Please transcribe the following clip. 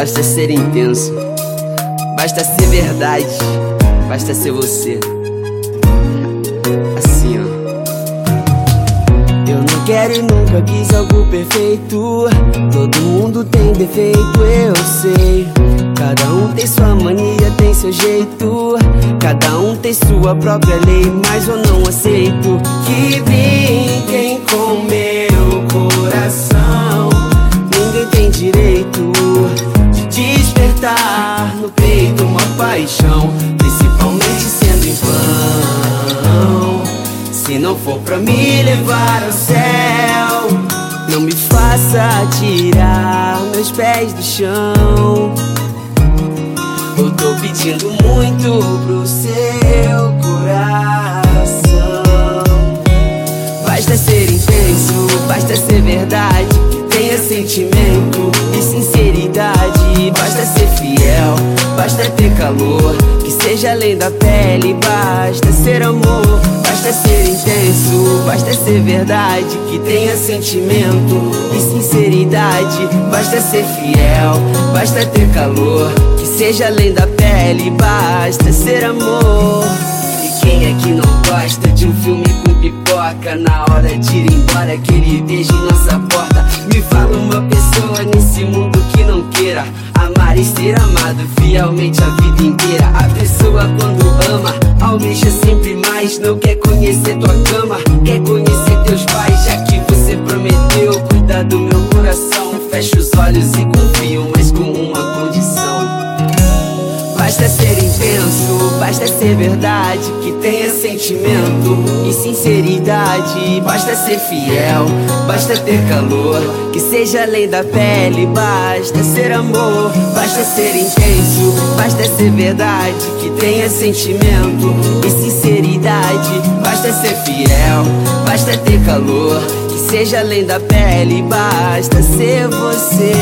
basta ser intenso, basta ser verdade, basta ser você. Assim, ó. Eu não quero e nunca quis algo perfeito. Todo mundo tem defeito, eu sei. Cada um tem sua mania, tem seu jeito. Cada um tem sua própria lei, mas eu não aceito que brinquem com meu coração. Ninguém tem direito Se não for pra me levar ao céu, não me faça tirar meus pés do chão. Eu tô pedindo muito pro seu coração. Basta ser intenso, basta ser verdade. Tenha sentimento e sinceridade. Basta ser fiel, basta ter calor. Que seja além da pele, basta ser amor. Basta ser intenso, basta ser verdade. Que tenha sentimento e sinceridade. Basta ser fiel, basta ter calor. Que seja além da pele, basta ser amor. E quem é que não gosta de um filme com pipoca? Na hora de ir embora, aquele beijo em nossa porta. Me fala uma pessoa nesse mundo que não queira amar e ser amado fielmente a vida inteira. A pessoa quando ama, almeja sempre mais. Não quer conhecer tua cama, quer conhecer teus pais. Já que você prometeu cuidar do meu coração, fecha os olhos e confio, mas com uma condição. Basta ser intenso, basta ser verdade, que tenha sentimento e sinceridade. Basta ser fiel, basta ter calor, que seja além da pele. Basta ser amor, basta ser intenso, basta ser verdade, que tenha sentimento e sinceridade. Basta ser fiel, basta ter calor, que seja além da pele. Basta ser você.